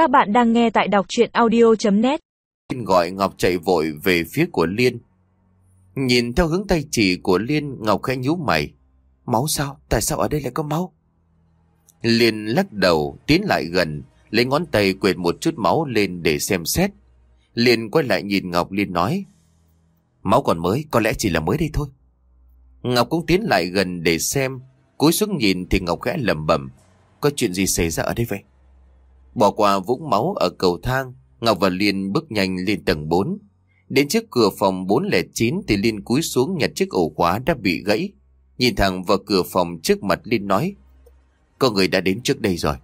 Các bạn đang nghe tại đọc chuyện audio.net gọi Ngọc chạy vội về phía của Liên. Nhìn theo hướng tay chỉ của Liên, Ngọc khẽ nhú mày. Máu sao? Tại sao ở đây lại có máu? Liên lắc đầu, tiến lại gần, lấy ngón tay quệt một chút máu lên để xem xét. Liên quay lại nhìn Ngọc Liên nói. Máu còn mới, có lẽ chỉ là mới đây thôi. Ngọc cũng tiến lại gần để xem, cúi xuống nhìn thì Ngọc khẽ lẩm bẩm. Có chuyện gì xảy ra ở đây vậy? Bỏ qua vũng máu ở cầu thang, Ngọc và Liên bước nhanh lên tầng 4. Đến trước cửa phòng 409 thì Liên cúi xuống nhặt chiếc ổ khóa đã bị gãy. Nhìn thẳng vào cửa phòng trước mặt Liên nói. Có người đã đến trước đây rồi.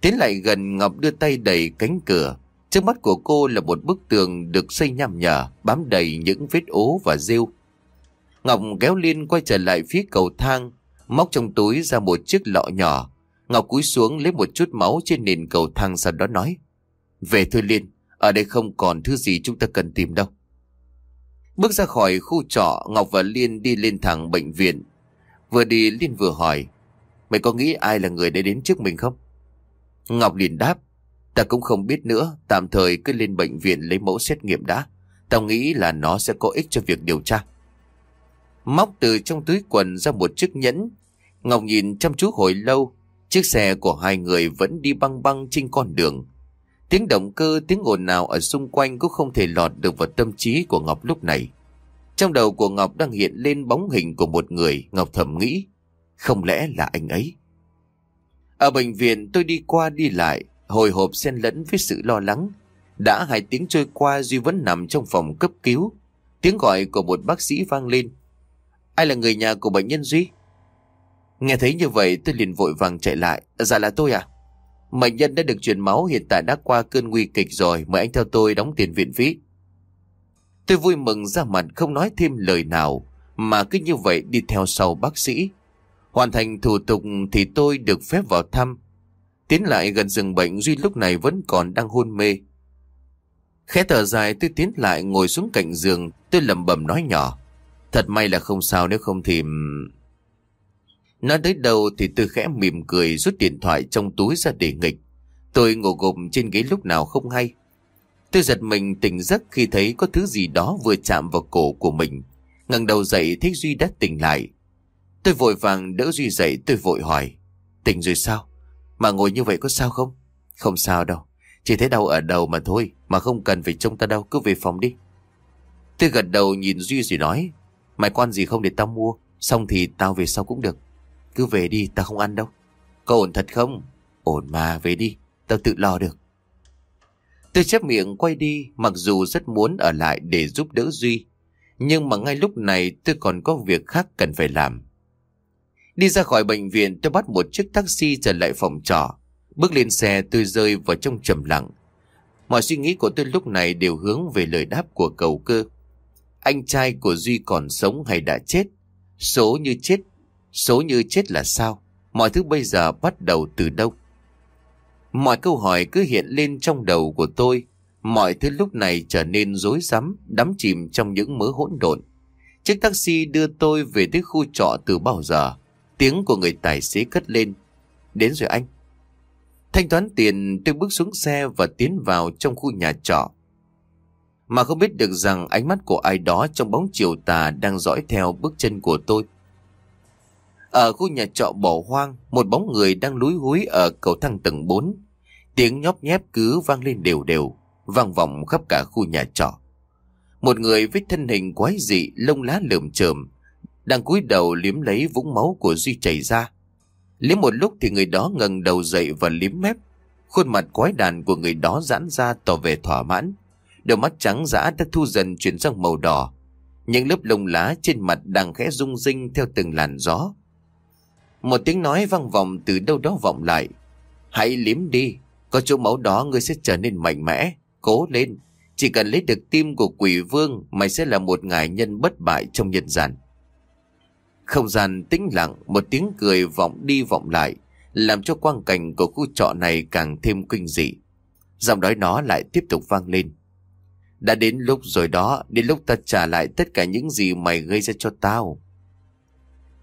Tiến lại gần Ngọc đưa tay đẩy cánh cửa. Trước mắt của cô là một bức tường được xây nhằm nhở, bám đầy những vết ố và rêu. Ngọc kéo Liên quay trở lại phía cầu thang, móc trong túi ra một chiếc lọ nhỏ. Ngọc cúi xuống lấy một chút máu trên nền cầu thang sau đó nói. Về thôi Liên, ở đây không còn thứ gì chúng ta cần tìm đâu. Bước ra khỏi khu trọ, Ngọc và Liên đi lên thẳng bệnh viện. Vừa đi Liên vừa hỏi, mày có nghĩ ai là người đã đến trước mình không? Ngọc liền đáp, ta cũng không biết nữa, tạm thời cứ lên bệnh viện lấy mẫu xét nghiệm đã. Tao nghĩ là nó sẽ có ích cho việc điều tra. Móc từ trong túi quần ra một chiếc nhẫn. Ngọc nhìn chăm chú hồi lâu, chiếc xe của hai người vẫn đi băng băng trên con đường. Tiếng động cơ, tiếng ồn nào ở xung quanh cũng không thể lọt được vào tâm trí của Ngọc lúc này. Trong đầu của Ngọc đang hiện lên bóng hình của một người, Ngọc thầm nghĩ, không lẽ là anh ấy? Ở bệnh viện tôi đi qua đi lại, hồi hộp xen lẫn với sự lo lắng. Đã hai tiếng trôi qua Duy vẫn nằm trong phòng cấp cứu. Tiếng gọi của một bác sĩ vang lên. Ai là người nhà của bệnh nhân Duy? Nghe thấy như vậy, tôi liền vội vàng chạy lại. Dạ là tôi à? Mệnh nhân đã được truyền máu, hiện tại đã qua cơn nguy kịch rồi. Mời anh theo tôi đóng tiền viện phí. Tôi vui mừng ra mặt, không nói thêm lời nào. Mà cứ như vậy đi theo sau bác sĩ. Hoàn thành thủ tục thì tôi được phép vào thăm. Tiến lại gần giường bệnh, Duy lúc này vẫn còn đang hôn mê. Khẽ thở dài, tôi tiến lại ngồi xuống cạnh giường, Tôi lẩm bẩm nói nhỏ Thật may là không sao, nếu không thì... Nói tới đầu thì tôi khẽ mỉm cười rút điện thoại trong túi ra để nghịch. Tôi ngủ gục trên ghế lúc nào không hay. Tôi giật mình tỉnh giấc khi thấy có thứ gì đó vừa chạm vào cổ của mình. ngẩng đầu dậy thấy Duy đã tỉnh lại. Tôi vội vàng đỡ Duy dậy, tôi vội hỏi. Tỉnh rồi sao? Mà ngồi như vậy có sao không? Không sao đâu. Chỉ thấy đau ở đầu mà thôi. Mà không cần phải trông ta đâu. Cứ về phòng đi. Tôi gật đầu nhìn Duy rồi nói. Mày quan gì không để tao mua, Xong thì tao về sau cũng được cứ về đi tao không ăn đâu. Có ổn thật không? Ổn mà về đi Tao tự lo được. Tôi chép miệng quay đi Mặc dù rất muốn ở lại để giúp đỡ Duy Nhưng mà ngay lúc này tôi còn có việc khác cần phải làm. Đi ra khỏi bệnh viện tôi bắt một chiếc taxi trở lại phòng trọ. Bước lên xe tôi rơi vào trong trầm lặng. Mọi suy nghĩ của tôi lúc này đều hướng về lời đáp của cầu cơ. Anh trai của Duy còn sống hay đã chết? Số như chết, số như chết là sao? Mọi thứ bây giờ bắt đầu từ đâu? Mọi câu hỏi cứ hiện lên trong đầu của tôi. Mọi thứ lúc này trở nên rối rắm, đắm chìm trong những mớ hỗn độn. Chiếc taxi đưa tôi về tới khu trọ từ bao giờ. Tiếng của người tài xế cất lên. Đến rồi anh. Thanh toán tiền tôi bước xuống xe và tiến vào trong khu nhà trọ. Mà không biết được rằng ánh mắt của ai đó trong bóng chiều tà đang dõi theo bước chân của tôi. Ở khu nhà trọ bỏ hoang, một bóng người đang lúi húi ở cầu thang tầng 4. Tiếng nhóp nhép cứ vang lên đều đều, vang vọng khắp cả khu nhà trọ. Một người với thân hình quái dị, lông lá lượm chởm, đang cúi đầu liếm lấy vũng máu của Duy chảy ra. Liếm một lúc thì người đó ngẩng đầu dậy và liếm mép. Khuôn mặt quái đàn của người đó giãn ra tỏ vẻ thỏa mãn. Đôi mắt trắng dã đã thu dần chuyển sang màu đỏ. Những lớp lông lá trên mặt đang khẽ rung rinh theo từng làn gió. Một tiếng nói vang vọng từ đâu đó vọng lại. Hãy liếm đi, có chỗ máu đó ngươi sẽ trở nên mạnh mẽ, cố lên. Chỉ cần lấy được tim của quỷ vương, mày sẽ là một ngài nhân bất bại trong nhân gian. Không gian tĩnh lặng, một tiếng cười vọng đi vọng lại, làm cho quang cảnh của khu trọ này càng thêm kinh dị. Giọng nói nó lại tiếp tục vang lên. Đã đến lúc rồi đó, đến lúc ta trả lại tất cả những gì mày gây ra cho tao.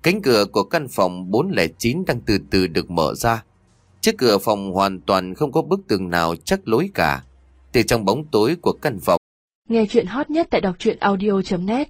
Cánh cửa của căn phòng 409 đang từ từ được mở ra. Chiếc cửa phòng hoàn toàn không có bức tường nào chắc lối cả. Từ trong bóng tối của căn phòng. Nghe chuyện hot nhất tại đọc truyện audio.net